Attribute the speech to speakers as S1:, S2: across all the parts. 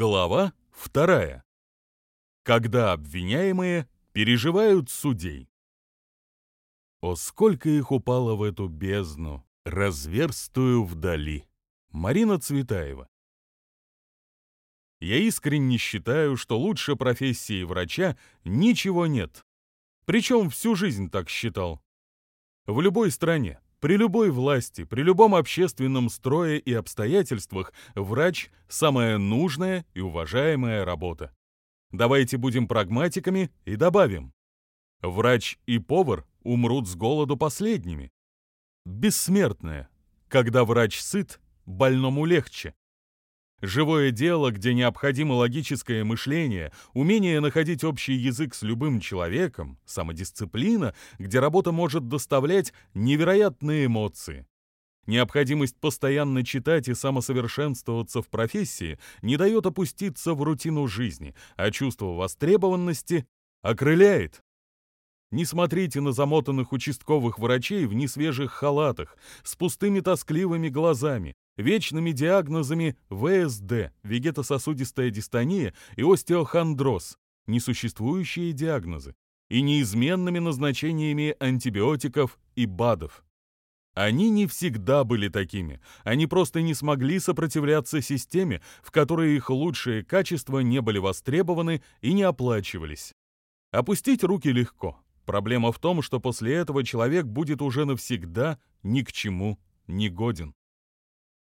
S1: Глава вторая. Когда обвиняемые переживают судей. О, сколько их упало в эту бездну, разверстую вдали. Марина Цветаева. Я искренне считаю, что лучше профессии врача ничего нет. Причем всю жизнь так считал. В любой стране, при любой власти, при любом общественном строе и обстоятельствах врач – самая нужная и уважаемая работа. Давайте будем прагматиками и добавим. Врач и повар умрут с голоду последними. Бессмертное. Когда врач сыт, больному легче. Живое дело, где необходимо логическое мышление, умение находить общий язык с любым человеком, самодисциплина, где работа может доставлять невероятные эмоции. Необходимость постоянно читать и самосовершенствоваться в профессии не дает опуститься в рутину жизни, а чувство востребованности окрыляет. Не смотрите на замотанных участковых врачей в несвежих халатах, с пустыми тоскливыми глазами, вечными диагнозами ВСД, вегетососудистая дистония и остеохондроз, несуществующие диагнозы, и неизменными назначениями антибиотиков и БАДов. Они не всегда были такими, они просто не смогли сопротивляться системе, в которой их лучшие качества не были востребованы и не оплачивались. Опустить руки легко. Проблема в том, что после этого человек будет уже навсегда ни к чему не годен.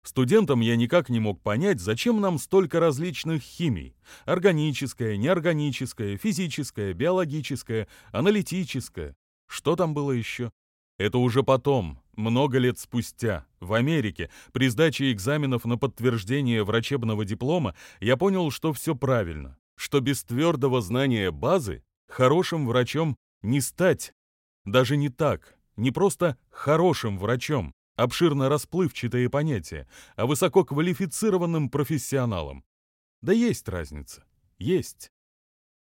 S1: Студентам я никак не мог понять, зачем нам столько различных химий. Органическая, неорганическая, физическая, биологическая, аналитическая. Что там было еще? Это уже потом, много лет спустя, в Америке, при сдаче экзаменов на подтверждение врачебного диплома, я понял, что все правильно, что без твердого знания базы хорошим врачом не стать. Даже не так, не просто хорошим врачом, обширно расплывчатые понятия, а высококвалифицированным профессионалам. Да есть разница. Есть.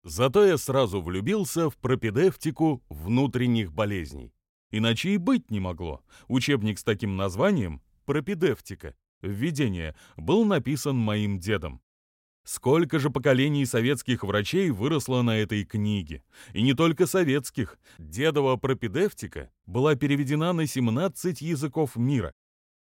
S1: Зато я сразу влюбился в пропедевтику внутренних болезней. Иначе и быть не могло. Учебник с таким названием «Пропедевтика. Введение» был написан моим дедом. Сколько же поколений советских врачей выросло на этой книге? И не только советских. Дедова пропедевтика была переведена на 17 языков мира.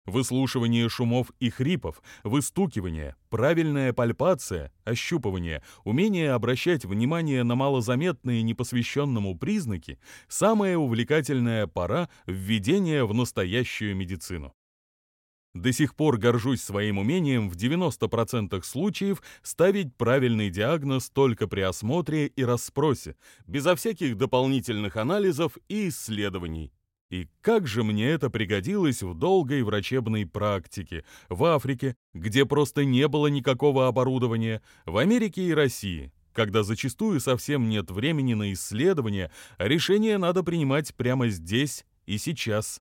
S1: Выслушивание шумов и хрипов, выстукивание, правильная пальпация, ощупывание, умение обращать внимание на малозаметные непосвященному признаки – самая увлекательная пора введения в настоящую медицину. До сих пор горжусь своим умением в 90% случаев ставить правильный диагноз только при осмотре и расспросе, безо всяких дополнительных анализов и исследований. И как же мне это пригодилось в долгой врачебной практике, в Африке, где просто не было никакого оборудования, в Америке и России, когда зачастую совсем нет времени на исследования, а решение надо принимать прямо здесь и сейчас.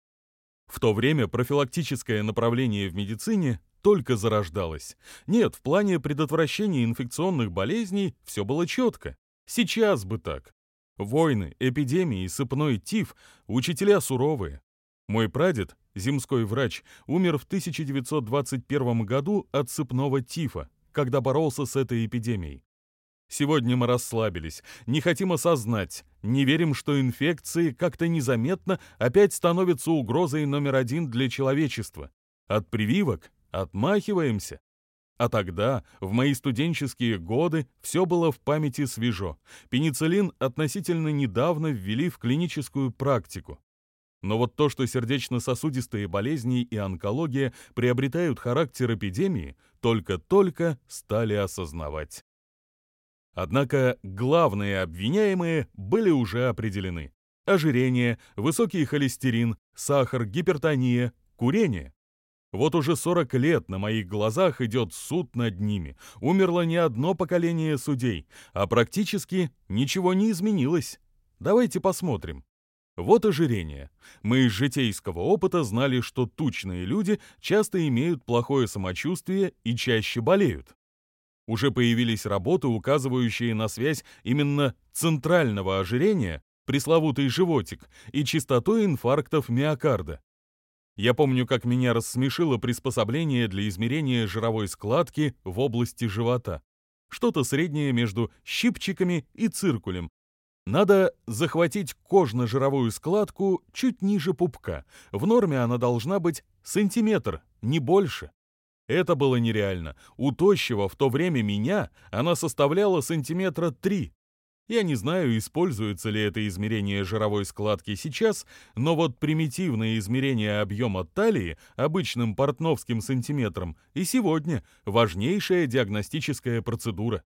S1: В то время профилактическое направление в медицине только зарождалось. Нет, в плане предотвращения инфекционных болезней все было четко. Сейчас бы так. Войны, эпидемии, сыпной тиф, учителя суровые. Мой прадед, земской врач, умер в 1921 году от сыпного тифа, когда боролся с этой эпидемией. Сегодня мы расслабились, не хотим осознать, не верим, что инфекции как-то незаметно опять становятся угрозой номер один для человечества. От прививок отмахиваемся. А тогда, в мои студенческие годы, все было в памяти свежо. Пенициллин относительно недавно ввели в клиническую практику. Но вот то, что сердечно-сосудистые болезни и онкология приобретают характер эпидемии, только-только стали осознавать. Однако главные обвиняемые были уже определены. Ожирение, высокий холестерин, сахар, гипертония, курение. Вот уже 40 лет на моих глазах идет суд над ними. Умерло не одно поколение судей, а практически ничего не изменилось. Давайте посмотрим. Вот ожирение. Мы из житейского опыта знали, что тучные люди часто имеют плохое самочувствие и чаще болеют. Уже появились работы, указывающие на связь именно центрального ожирения, пресловутый животик, и частотой инфарктов миокарда. Я помню, как меня рассмешило приспособление для измерения жировой складки в области живота. Что-то среднее между щипчиками и циркулем. Надо захватить кожно-жировую складку чуть ниже пупка. В норме она должна быть сантиметр, не больше. Это было нереально. У тощего в то время меня она составляла сантиметра три. Я не знаю, используется ли это измерение жировой складки сейчас, но вот примитивное измерение объема талии обычным портновским сантиметром и сегодня важнейшая диагностическая процедура.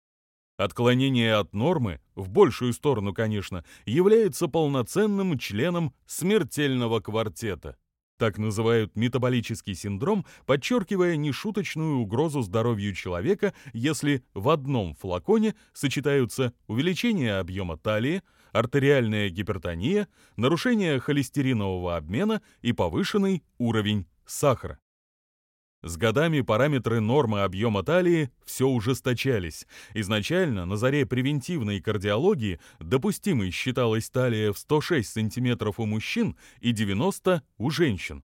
S1: Отклонение от нормы, в большую сторону, конечно, является полноценным членом смертельного квартета. Так называют метаболический синдром, подчеркивая нешуточную угрозу здоровью человека, если в одном флаконе сочетаются увеличение объема талии, артериальная гипертония, нарушение холестеринового обмена и повышенный уровень сахара. С годами параметры нормы объема талии все ужесточались. Изначально на заре превентивной кардиологии допустимой считалась талия в 106 см у мужчин и 90 у женщин.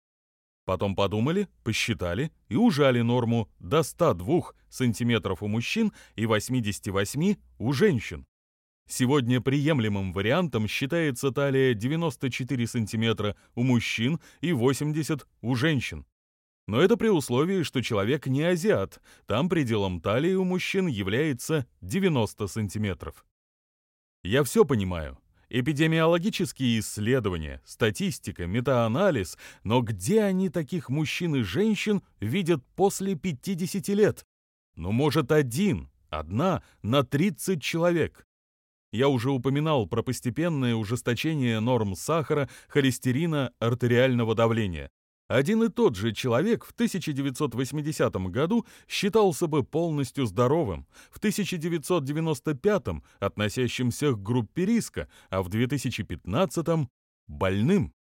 S1: Потом подумали, посчитали и ужали норму до 102 см у мужчин и 88 у женщин. Сегодня приемлемым вариантом считается талия 94 см у мужчин и 80 у женщин. Но это при условии, что человек не азиат, там пределом талии у мужчин является 90 сантиметров. Я все понимаю. Эпидемиологические исследования, статистика, метаанализ, но где они таких мужчин и женщин видят после 50 лет? Ну, может, один, одна на 30 человек. Я уже упоминал про постепенное ужесточение норм сахара, холестерина, артериального давления. Один и тот же человек в 1980 году считался бы полностью здоровым, в 1995 относящимся к группе риска, а в 2015 больным.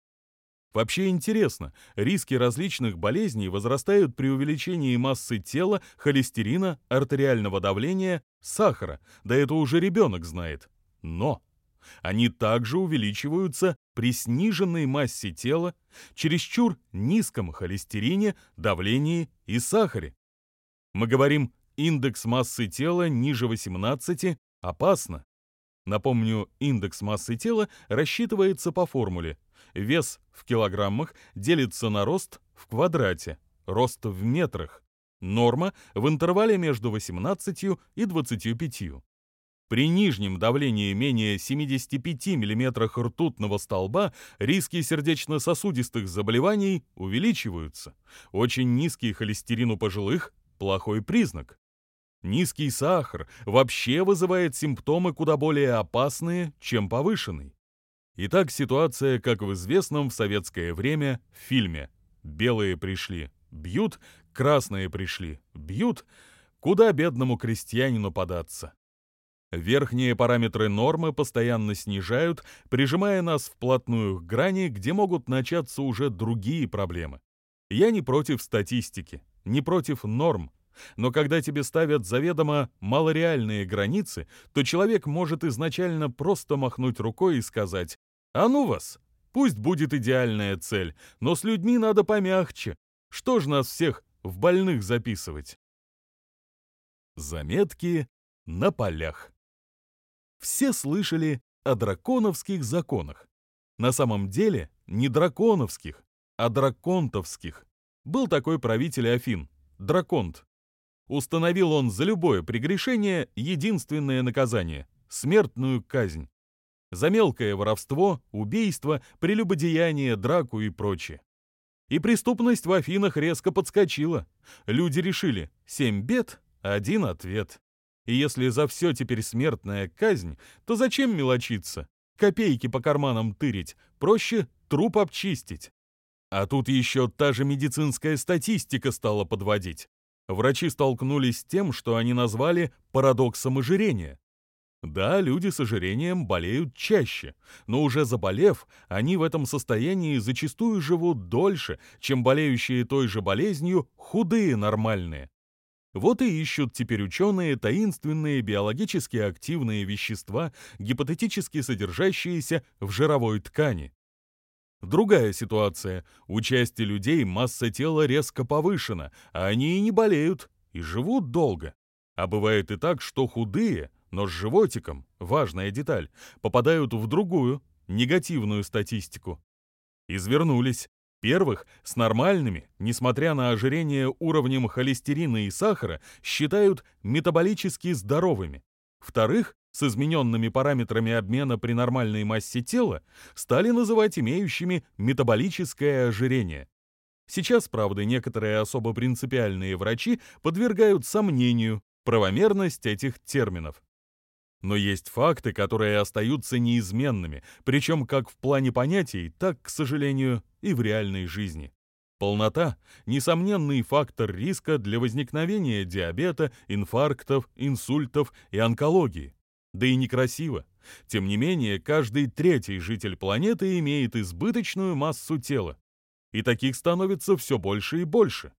S1: Вообще интересно, риски различных болезней возрастают при увеличении массы тела, холестерина, артериального давления, сахара, да это уже ребенок знает. Но они также увеличиваются при сниженной массе тела, чересчур низком холестерине, давлении и сахаре. Мы говорим, индекс массы тела ниже 18 опасно. Напомню, индекс массы тела рассчитывается по формуле. Вес в килограммах делится на рост в квадрате, рост в метрах. Норма в интервале между 18 и 25. При нижнем давлении менее 75 мм ртутного столба риски сердечно-сосудистых заболеваний увеличиваются. Очень низкий холестерин у пожилых – плохой признак. Низкий сахар вообще вызывает симптомы куда более опасные, чем повышенный. Итак, ситуация, как в известном в советское время фильме. Белые пришли, бьют, красные пришли, бьют. Куда бедному крестьянину податься? Верхние параметры нормы постоянно снижают, прижимая нас вплотную к грани, где могут начаться уже другие проблемы. Я не против статистики, не против норм, но когда тебе ставят заведомо малореальные границы, то человек может изначально просто махнуть рукой и сказать «А ну вас! Пусть будет идеальная цель, но с людьми надо помягче. Что ж нас всех в больных записывать?» Заметки на полях все слышали о драконовских законах. На самом деле не драконовских, а драконтовских. Был такой правитель Афин, Драконт. Установил он за любое прегрешение единственное наказание – смертную казнь. За мелкое воровство, убийство, прелюбодеяние, драку и прочее. И преступность в Афинах резко подскочила. Люди решили – семь бед, один ответ. И если за все теперь смертная казнь, то зачем мелочиться? Копейки по карманам тырить, проще труп обчистить. А тут еще та же медицинская статистика стала подводить. Врачи столкнулись с тем, что они назвали парадоксом ожирения. Да, люди с ожирением болеют чаще, но уже заболев, они в этом состоянии зачастую живут дольше, чем болеющие той же болезнью худые нормальные. Вот и ищут теперь ученые таинственные биологически активные вещества, гипотетически содержащиеся в жировой ткани. Другая ситуация. У части людей масса тела резко повышена, а они и не болеют, и живут долго. А бывает и так, что худые, но с животиком, важная деталь, попадают в другую, негативную статистику. Извернулись. Первых с нормальными, несмотря на ожирение уровнем холестерина и сахара, считают метаболически здоровыми. Вторых с измененными параметрами обмена при нормальной массе тела стали называть имеющими метаболическое ожирение. Сейчас, правда, некоторые особо принципиальные врачи подвергают сомнению правомерность этих терминов. Но есть факты, которые остаются неизменными, причем как в плане понятий, так, к сожалению, и в реальной жизни. Полнота – несомненный фактор риска для возникновения диабета, инфарктов, инсультов и онкологии. Да и некрасиво. Тем не менее, каждый третий житель планеты имеет избыточную массу тела. И таких становится все больше и больше.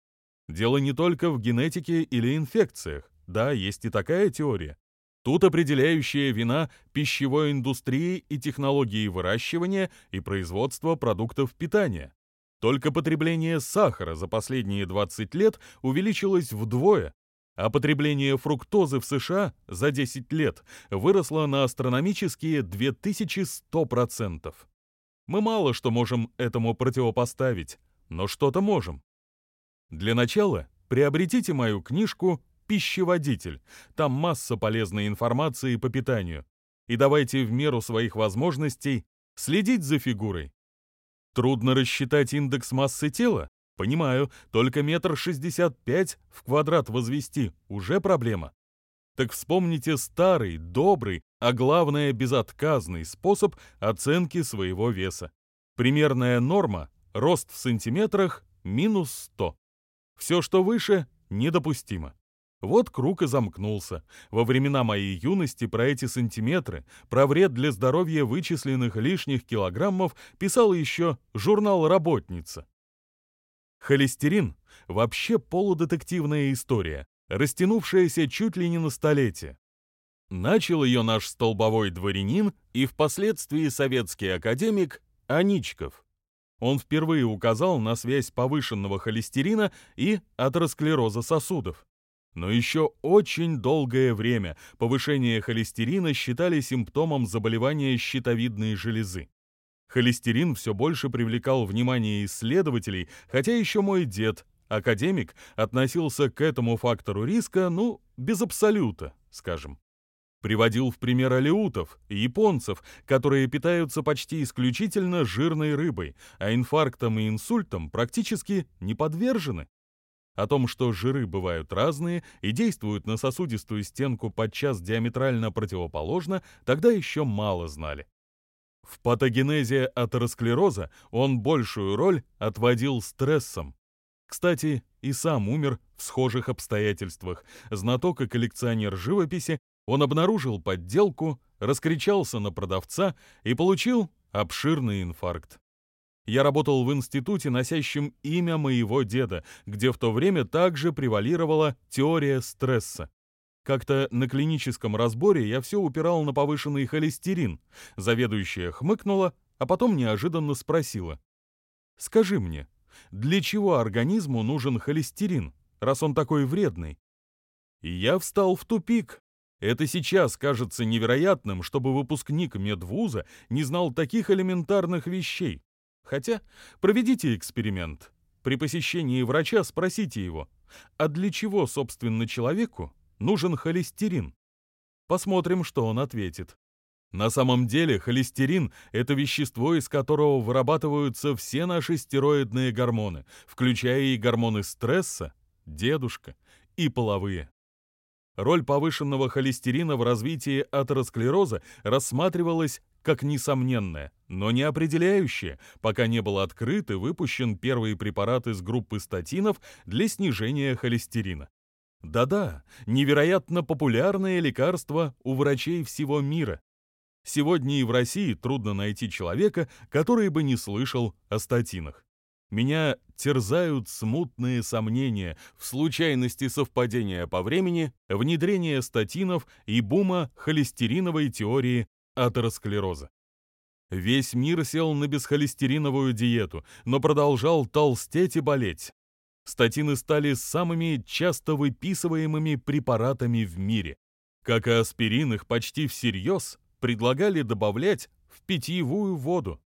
S1: Дело не только в генетике или инфекциях. Да, есть и такая теория. Тут определяющая вина пищевой индустрии и технологии выращивания и производства продуктов питания. Только потребление сахара за последние 20 лет увеличилось вдвое, а потребление фруктозы в США за 10 лет выросло на астрономические 2100%. Мы мало что можем этому противопоставить, но что-то можем. Для начала приобретите мою книжку пищеводитель. Там масса полезной информации по питанию. И давайте в меру своих возможностей следить за фигурой. Трудно рассчитать индекс массы тела? Понимаю, только метр шестьдесят пять в квадрат возвести уже проблема. Так вспомните старый, добрый, а главное безотказный способ оценки своего веса. Примерная норма – рост в сантиметрах минус 100. Все, что выше, недопустимо. Вот круг и замкнулся. Во времена моей юности про эти сантиметры, про вред для здоровья вычисленных лишних килограммов писал еще журнал «Работница». Холестерин – вообще полудетективная история, растянувшаяся чуть ли не на столетие. Начал ее наш столбовой дворянин и впоследствии советский академик Аничков. Он впервые указал на связь повышенного холестерина и атеросклероза сосудов. Но еще очень долгое время повышение холестерина считали симптомом заболевания щитовидной железы. Холестерин все больше привлекал внимание исследователей, хотя еще мой дед, академик, относился к этому фактору риска, ну, без абсолюта, скажем. Приводил в пример алеутов японцев, которые питаются почти исключительно жирной рыбой, а инфарктам и инсультам практически не подвержены. О том, что жиры бывают разные и действуют на сосудистую стенку подчас диаметрально противоположно, тогда еще мало знали. В патогенезе атеросклероза он большую роль отводил стрессом. Кстати, и сам умер в схожих обстоятельствах. Знаток и коллекционер живописи, он обнаружил подделку, раскричался на продавца и получил обширный инфаркт. Я работал в институте, носящем имя моего деда, где в то время также превалировала теория стресса. Как-то на клиническом разборе я все упирал на повышенный холестерин. Заведующая хмыкнула, а потом неожиданно спросила. «Скажи мне, для чего организму нужен холестерин, раз он такой вредный?» И я встал в тупик. Это сейчас кажется невероятным, чтобы выпускник медвуза не знал таких элементарных вещей. Хотя проведите эксперимент. При посещении врача спросите его, а для чего, собственно, человеку нужен холестерин? Посмотрим, что он ответит. На самом деле холестерин – это вещество, из которого вырабатываются все наши стероидные гормоны, включая и гормоны стресса, дедушка, и половые. Роль повышенного холестерина в развитии атеросклероза рассматривалась как несомненная, но не определяющая, пока не был открыт и выпущен первый препарат из группы статинов для снижения холестерина. Да-да, невероятно популярное лекарство у врачей всего мира. Сегодня и в России трудно найти человека, который бы не слышал о статинах. Меня терзают смутные сомнения в случайности совпадения по времени внедрения статинов и бума холестериновой теории атеросклероза. Весь мир сел на бесхолестериновую диету, но продолжал толстеть и болеть. Статины стали самыми часто выписываемыми препаратами в мире. Как и аспирин, их почти всерьез предлагали добавлять в питьевую воду.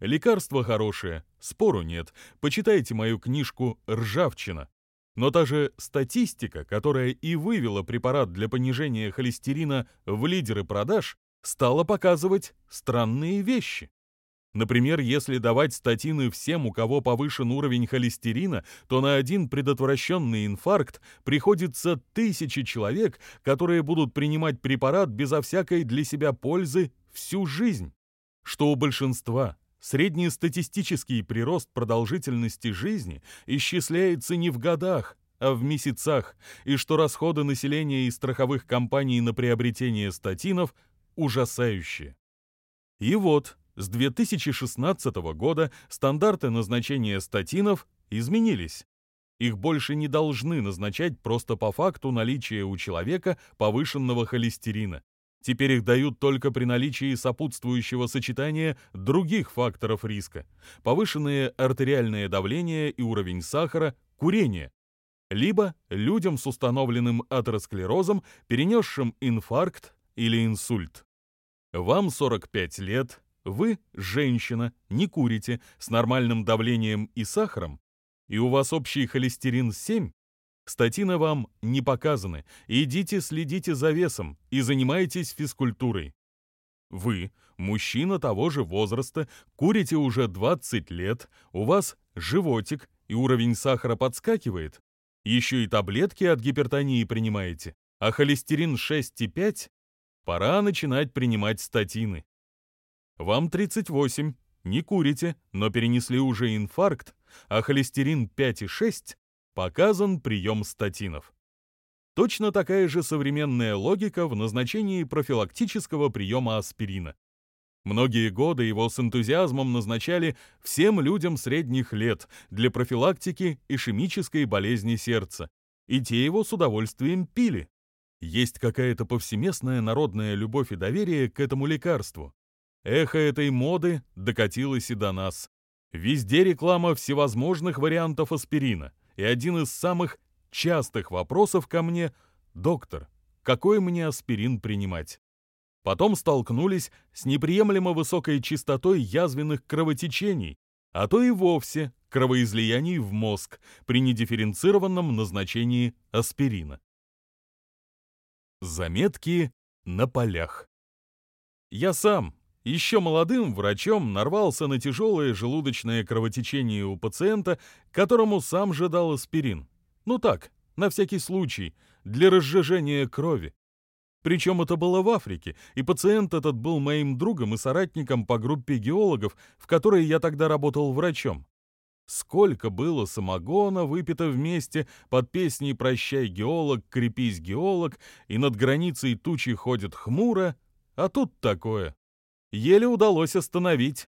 S1: Лекарство хорошее, спору нет. Почитайте мою книжку «Ржавчина». Но та же статистика, которая и вывела препарат для понижения холестерина в лидеры продаж, стала показывать странные вещи. Например, если давать статины всем, у кого повышен уровень холестерина, то на один предотвращенный инфаркт приходится тысячи человек, которые будут принимать препарат безо всякой для себя пользы всю жизнь. Что у большинства среднестатистический прирост продолжительности жизни исчисляется не в годах, а в месяцах, и что расходы населения и страховых компаний на приобретение статинов ужасающие. И вот, с 2016 года стандарты назначения статинов изменились. Их больше не должны назначать просто по факту наличия у человека повышенного холестерина. Теперь их дают только при наличии сопутствующего сочетания других факторов риска. Повышенное артериальное давление и уровень сахара, курение. Либо людям с установленным атеросклерозом, перенесшим инфаркт или инсульт. Вам 45 лет, вы, женщина, не курите, с нормальным давлением и сахаром, и у вас общий холестерин 7, статины вам не показаны. Идите следите за весом и занимайтесь физкультурой. Вы, мужчина того же возраста, курите уже 20 лет, у вас животик и уровень сахара подскакивает, еще и таблетки от гипертонии принимаете, а холестерин 6,5, пора начинать принимать статины. Вам 38, не курите, но перенесли уже инфаркт, а холестерин 5,6 показан прием статинов. Точно такая же современная логика в назначении профилактического приема аспирина. Многие годы его с энтузиазмом назначали всем людям средних лет для профилактики ишемической болезни сердца, и те его с удовольствием пили. Есть какая-то повсеместная народная любовь и доверие к этому лекарству. Эхо этой моды докатилось и до нас. Везде реклама всевозможных вариантов аспирина. И один из самых частых вопросов ко мне «Доктор, какой мне аспирин принимать?» Потом столкнулись с неприемлемо высокой частотой язвенных кровотечений, а то и вовсе кровоизлияний в мозг при недифференцированном назначении аспирина. Заметки на полях. Я сам еще молодым врачом нарвался на тяжелое желудочное кровотечение у пациента, которому сам же дал аспирин. Ну так, на всякий случай, для разжижения крови. Причем это было в Африке, и пациент этот был моим другом и соратником по группе геологов, в которой я тогда работал врачом. Сколько было самогона выпито вместе под песни «Прощай, геолог, крепись, геолог», и над границей тучи ходят хмуро, а тут такое еле удалось остановить.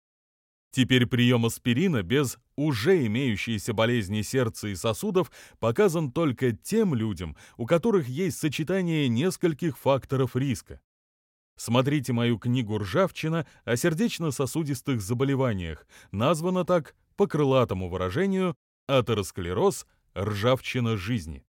S1: Теперь прием аспирина без уже имеющейся болезни сердца и сосудов показан только тем людям, у которых есть сочетание нескольких факторов риска. Смотрите мою книгу «Ржавчина» о сердечно-сосудистых заболеваниях, названа так по крылатому выражению «атеросклероз. Ржавчина жизни».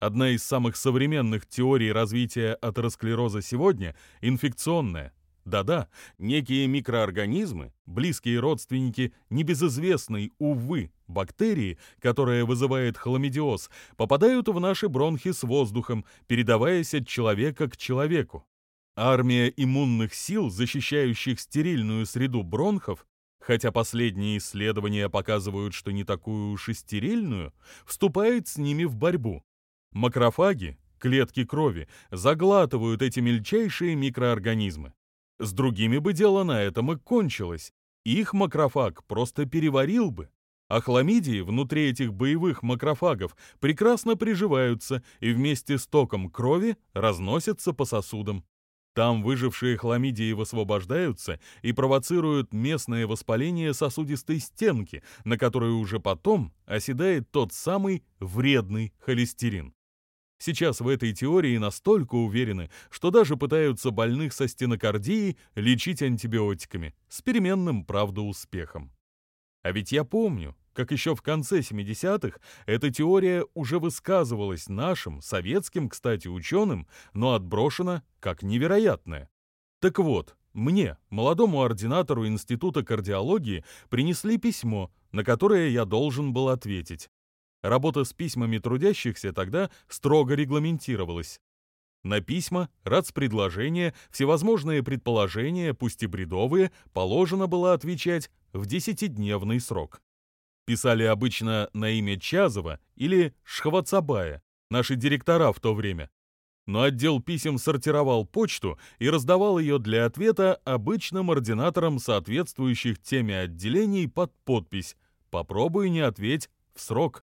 S1: Одна из самых современных теорий развития атеросклероза сегодня – инфекционная, да-да, некие микроорганизмы, близкие родственники небезызвестной, увы, бактерии, которая вызывает хламидиоз, попадают в наши бронхи с воздухом, передаваясь от человека к человеку. Армия иммунных сил, защищающих стерильную среду бронхов, хотя последние исследования показывают, что не такую уж и стерильную, вступает с ними в борьбу. Макрофаги, клетки крови, заглатывают эти мельчайшие микроорганизмы. С другими бы дело на этом и кончилось. Их макрофаг просто переварил бы. А хламидии внутри этих боевых макрофагов прекрасно приживаются и вместе с током крови разносятся по сосудам. Там выжившие хламидии высвобождаются и провоцируют местное воспаление сосудистой стенки, на которой уже потом оседает тот самый вредный холестерин. Сейчас в этой теории настолько уверены, что даже пытаются больных со стенокардией лечить антибиотиками с переменным, правда, успехом. А ведь я помню, как еще в конце 70-х эта теория уже высказывалась нашим, советским, кстати, ученым, но отброшена как невероятная. Так вот, мне, молодому ординатору Института кардиологии, принесли письмо, на которое я должен был ответить. Работа с письмами трудящихся тогда строго регламентировалась. На письма, предложения, всевозможные предположения, пусть и бредовые, положено было отвечать в десятидневный срок. Писали обычно на имя Чазова или Шхвацабая, наши директора в то время. Но отдел писем сортировал почту и раздавал ее для ответа обычным ординаторам соответствующих теме отделений под подпись «Попробуй не ответь в срок».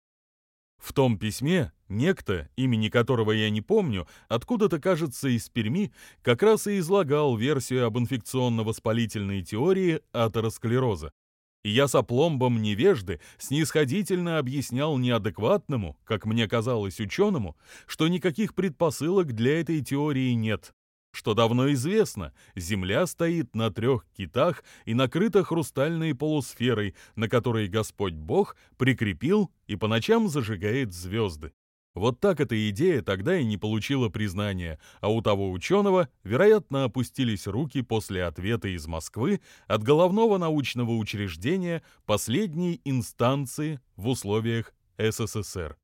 S1: В том письме некто, имени которого я не помню, откуда-то, кажется, из Перми, как раз и излагал версию об инфекционно-воспалительной теории атеросклероза. И я с опломбом невежды снисходительно объяснял неадекватному, как мне казалось ученому, что никаких предпосылок для этой теории нет, что давно известно, Земля стоит на трех китах и накрыта хрустальной полусферой, на которой Господь Бог прикрепил и по ночам зажигает звезды. Вот так эта идея тогда и не получила признания, а у того ученого, вероятно, опустились руки после ответа из Москвы от головного научного учреждения последней инстанции в условиях СССР.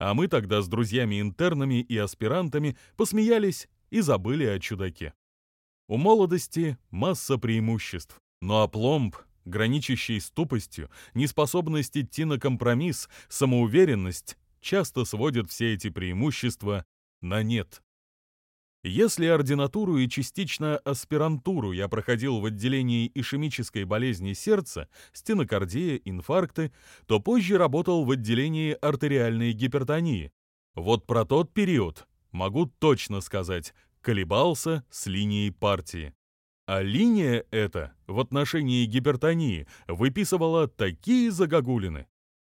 S1: А мы тогда с друзьями-интернами и аспирантами посмеялись и забыли о чудаке. У молодости масса преимуществ, но опломб, граничащий с тупостью, неспособность идти на компромисс, самоуверенность часто сводят все эти преимущества на нет. Если ординатуру и частично аспирантуру я проходил в отделении ишемической болезни сердца, стенокардия, инфаркты, то позже работал в отделении артериальной гипертонии. Вот про тот период могу точно сказать, колебался с линией партии. А линия эта в отношении гипертонии выписывала такие загогулины.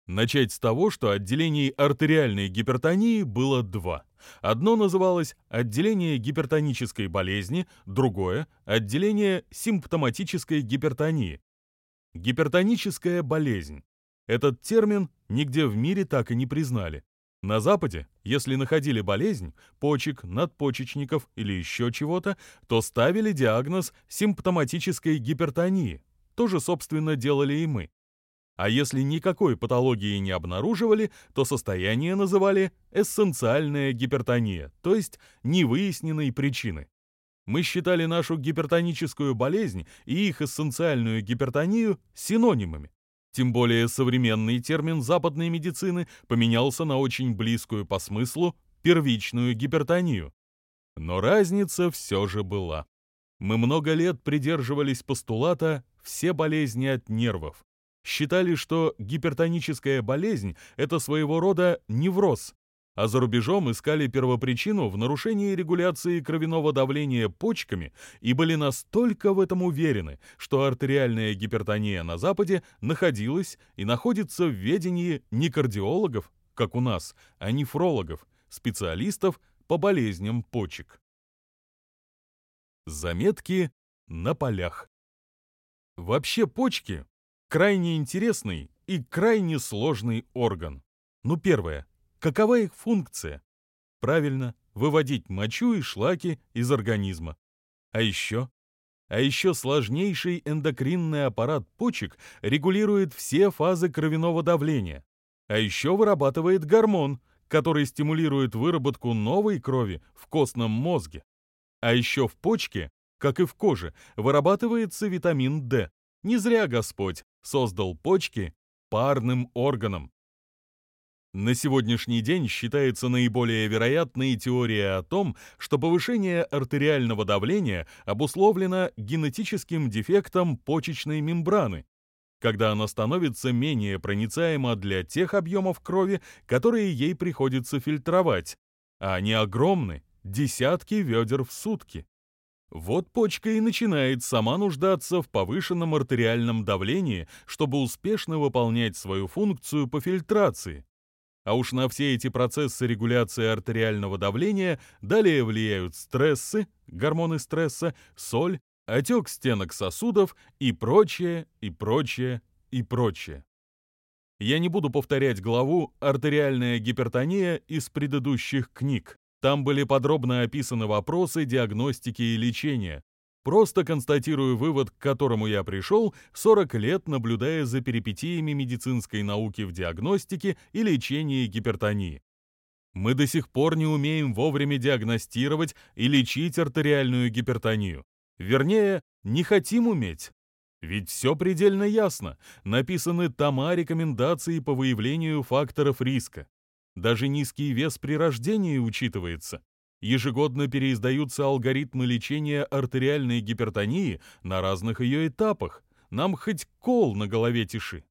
S1: Начать с того, что отделений артериальной гипертонии было два. Одно называлось отделение гипертонической болезни, другое – отделение симптоматической гипертонии. Гипертоническая болезнь. Этот термин нигде в мире так и не признали. На Западе, если находили болезнь, почек, надпочечников или еще чего-то, то ставили диагноз симптоматической гипертонии. То же, собственно, делали и мы. А если никакой патологии не обнаруживали, то состояние называли эссенциальная гипертония, то есть невыясненной причины. Мы считали нашу гипертоническую болезнь и их эссенциальную гипертонию синонимами. Тем более современный термин западной медицины поменялся на очень близкую по смыслу первичную гипертонию. Но разница все же была. Мы много лет придерживались постулата «все болезни от нервов». Считали, что гипертоническая болезнь – это своего рода невроз, а за рубежом искали первопричину в нарушении регуляции кровяного давления почками и были настолько в этом уверены, что артериальная гипертония на Западе находилась и находится в ведении не кардиологов, как у нас, а нефрологов, специалистов по болезням почек. Заметки на полях. Вообще почки – крайне интересный и крайне сложный орган. Ну, первое. Какова их функция? Правильно, выводить мочу и шлаки из организма. А еще? А еще сложнейший эндокринный аппарат почек регулирует все фазы кровяного давления. А еще вырабатывает гормон, который стимулирует выработку новой крови в костном мозге. А еще в почке, как и в коже, вырабатывается витамин D. Не зря Господь создал почки парным органом. На сегодняшний день считается наиболее вероятной теория о том, что повышение артериального давления обусловлено генетическим дефектом почечной мембраны, когда она становится менее проницаема для тех объемов крови, которые ей приходится фильтровать, а они огромны, десятки ведер в сутки. Вот почка и начинает сама нуждаться в повышенном артериальном давлении, чтобы успешно выполнять свою функцию по фильтрации. А уж на все эти процессы регуляции артериального давления далее влияют стрессы, гормоны стресса, соль, отек стенок сосудов и прочее, и прочее, и прочее. Я не буду повторять главу «Артериальная гипертония» из предыдущих книг. Там были подробно описаны вопросы диагностики и лечения. Просто констатирую вывод, к которому я пришел, 40 лет наблюдая за перипетиями медицинской науки в диагностике и лечении гипертонии. Мы до сих пор не умеем вовремя диагностировать и лечить артериальную гипертонию. Вернее, не хотим уметь. Ведь все предельно ясно. Написаны тома рекомендаций по выявлению факторов риска. Даже низкий вес при рождении учитывается. Ежегодно переиздаются алгоритмы лечения артериальной гипертонии на разных ее этапах. Нам хоть кол на голове тиши.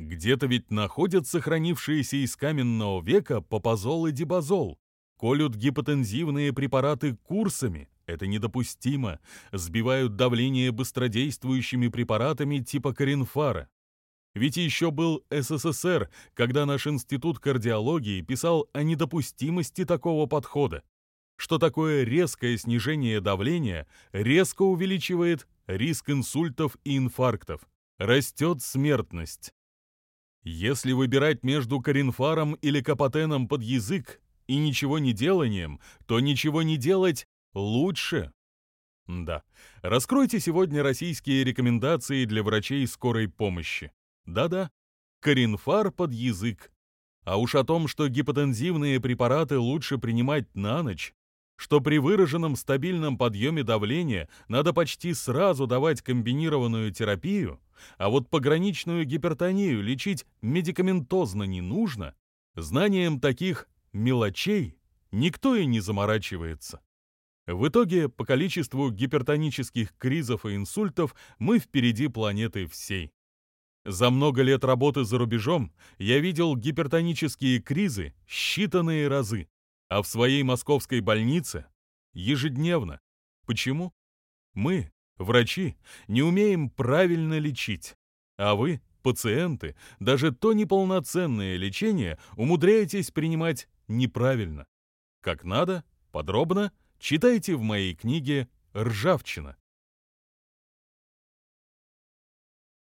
S1: Где-то ведь находят сохранившиеся из каменного века попозол и дибазол. Колют гипотензивные препараты курсами. Это недопустимо. Сбивают давление быстродействующими препаратами типа коринфара. Ведь еще был СССР, когда наш институт кардиологии писал о недопустимости такого подхода. Что такое резкое снижение давления резко увеличивает риск инсультов и инфарктов. Растет смертность. Если выбирать между коринфаром или капотеном под язык и ничего не деланием, то ничего не делать лучше. Да, раскройте сегодня российские рекомендации для врачей скорой помощи. Да-да, коринфар под язык. А уж о том, что гипотензивные препараты лучше принимать на ночь, что при выраженном стабильном подъеме давления надо почти сразу давать комбинированную терапию, а вот пограничную гипертонию лечить медикаментозно не нужно, знанием таких мелочей никто и не заморачивается. В итоге, по количеству гипертонических кризов и инсультов мы впереди планеты всей. За много лет работы за рубежом я видел гипертонические кризы считанные разы, а в своей московской больнице ежедневно. Почему? Мы, врачи, не умеем правильно лечить, а вы, пациенты, даже то неполноценное лечение умудряетесь принимать неправильно. Как надо, подробно, читайте в моей книге «Ржавчина».